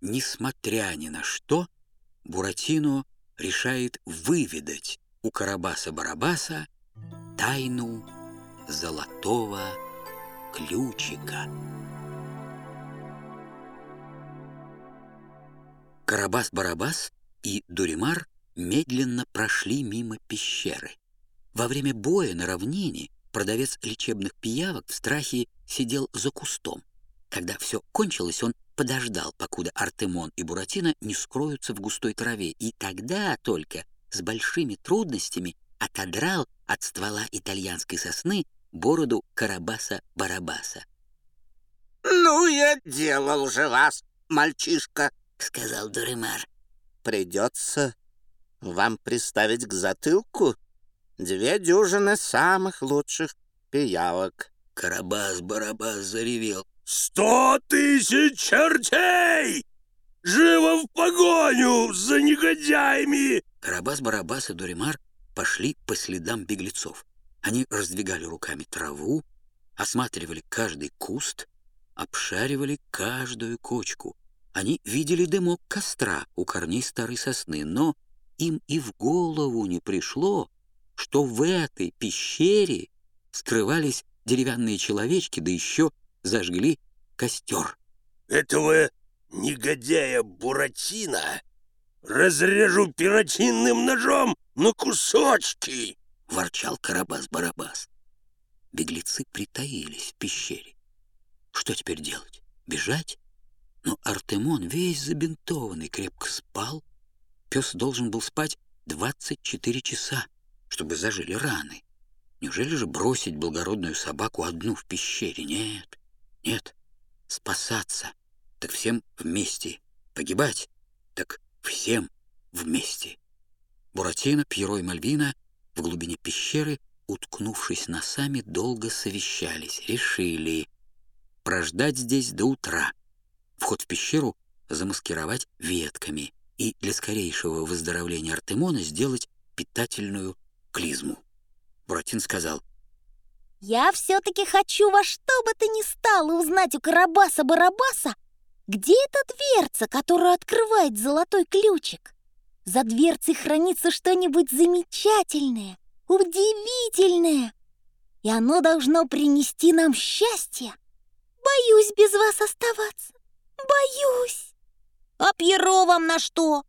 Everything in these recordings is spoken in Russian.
несмотря ни на что, Буратино решает выведать у Карабаса-Барабаса тайну золотого ключика. Карабас-Барабас и Дуримар медленно прошли мимо пещеры. Во время боя на равнине продавец лечебных пиявок в страхе сидел за кустом. Когда все кончилось, он подождал, покуда Артемон и Буратино не скроются в густой траве, и тогда только с большими трудностями отодрал от ствола итальянской сосны бороду Карабаса-Барабаса. «Ну, я делал же вас, мальчишка», — сказал Дуремар. «Придется вам приставить к затылку две дюжины самых лучших пиявок». Карабас-Барабас заревел. «Сто тысяч чертей! Живо в погоню за негодяями!» Карабас-Барабас и Дуримар пошли по следам беглецов. Они раздвигали руками траву, осматривали каждый куст, обшаривали каждую кочку. Они видели дымок костра у корней старой сосны, но им и в голову не пришло, что в этой пещере скрывались деревянные человечки, да еще зажгли костер. «Этого негодяя Буратино разрежу перочинным ножом на кусочки!» — ворчал Карабас-Барабас. Беглецы притаились в пещере. Что теперь делать? Бежать? Но Артемон, весь забинтованный, крепко спал. Пес должен был спать 24 часа, чтобы зажили раны. Неужели же бросить благородную собаку одну в пещере? Нет, нет. Спасаться, так всем вместе. Погибать, так всем вместе. Буратино, Пьеро и Мальвина в глубине пещеры, уткнувшись носами, долго совещались. Решили прождать здесь до утра. Вход в пещеру замаскировать ветками и для скорейшего выздоровления Артемона сделать питательную клизму. Буратин сказал, «Я все-таки хочу во что бы то ни стало узнать у Карабаса-Барабаса, где эта дверца, которую открывает золотой ключик. За дверцей хранится что-нибудь замечательное, удивительное, и оно должно принести нам счастье. Боюсь без вас оставаться, боюсь. А Пьеро вам на что?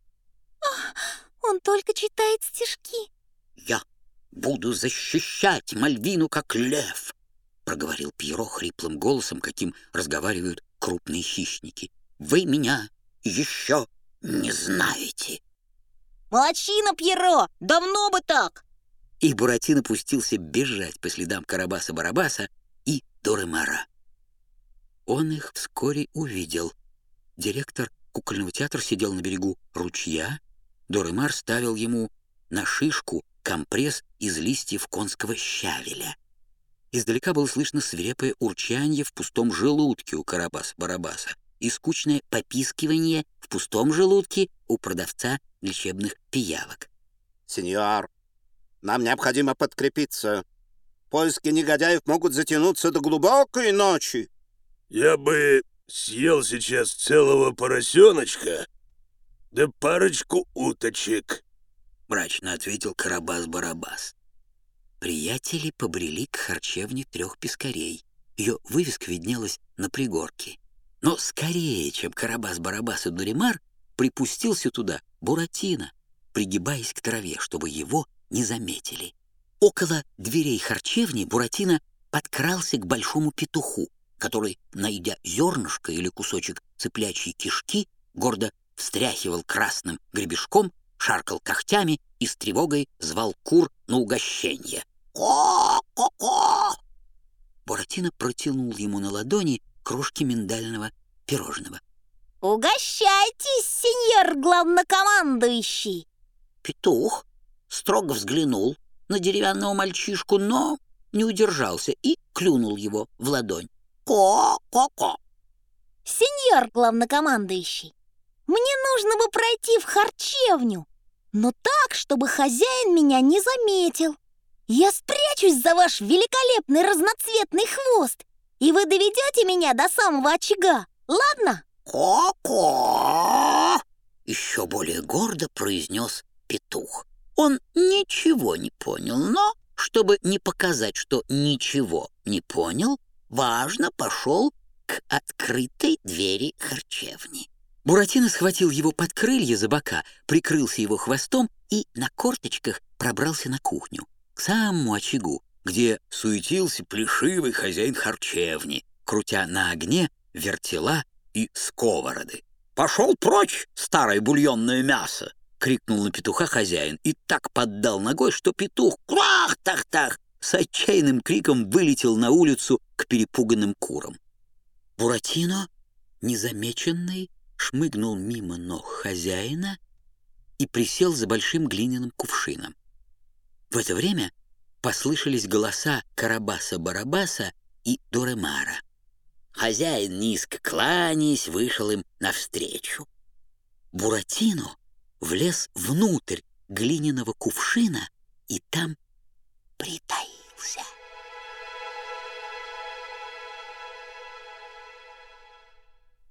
Ах, он только читает стишки. Я буду защищать Мальвину, как лев, проговорил Пьеро хриплым голосом, каким разговаривают крупные хищники. Вы меня еще не знаете. Молодчина, Пьеро, давно бы так. И Буратино пустился бежать по следам Карабаса-Барабаса и Доремара. Он их вскоре увидел. Директор кукольного театра сидел на берегу ручья. Доремар ставил ему на шишку компресс из листьев конского щавеля. Издалека было слышно свирепое урчанье в пустом желудке у Карабаса-Барабаса и скучное попискивание в пустом желудке у продавца лечебных пиявок. «Сеньор, нам необходимо подкрепиться. Поиски негодяев могут затянуться до глубокой ночи». «Я бы съел сейчас целого поросеночка, да парочку уточек», — мрачно ответил Карабас-Барабас. Приятели побрели к харчевне трех пескарей. Ее вывеска виднелась на пригорке. Но скорее, чем Карабас-Барабас и Дуримар, припустился туда Буратино, пригибаясь к траве, чтобы его не заметили. Около дверей харчевни Буратино подкрался к большому петуху, который, найдя зернышко или кусочек цыплячьей кишки, гордо встряхивал красным гребешком, шаркал когтями и с тревогой звал кур на угощение. «Ко-ко-ко!» Буратино протянул ему на ладони крошки миндального пирожного. «Угощайтесь, сеньор главнокомандующий!» Петух строго взглянул на деревянного мальчишку, но не удержался и клюнул его в ладонь. «Ко-ко-ко!» «Сеньор главнокомандующий, мне нужно бы пройти в харчевню, но так, чтобы хозяин меня не заметил. Я спрячусь за ваш великолепный разноцветный хвост, и вы доведете меня до самого очага, ладно?» «Ко-ко!» еще более гордо произнес петух. Он ничего не понял, но, чтобы не показать, что ничего не понял, важно пошел к открытой двери харчевни. Буратино схватил его под крылья за бока, прикрылся его хвостом и на корточках пробрался на кухню, к самому очагу, где суетился плешивый хозяин харчевни, крутя на огне вертела и сковороды. «Пошел прочь, старое бульонное мясо!» — крикнул на петуха хозяин и так поддал ногой, что петух «Крах-тах-тах!» с отчаянным криком вылетел на улицу к перепуганным курам. Буратино, незамеченный, шмыгнул мимо ног хозяина и присел за большим глиняным кувшином. В это время послышались голоса Карабаса-Барабаса и Дуремара. Хозяин, низко кланяясь, вышел им навстречу. Буратино влез внутрь глиняного кувшина и там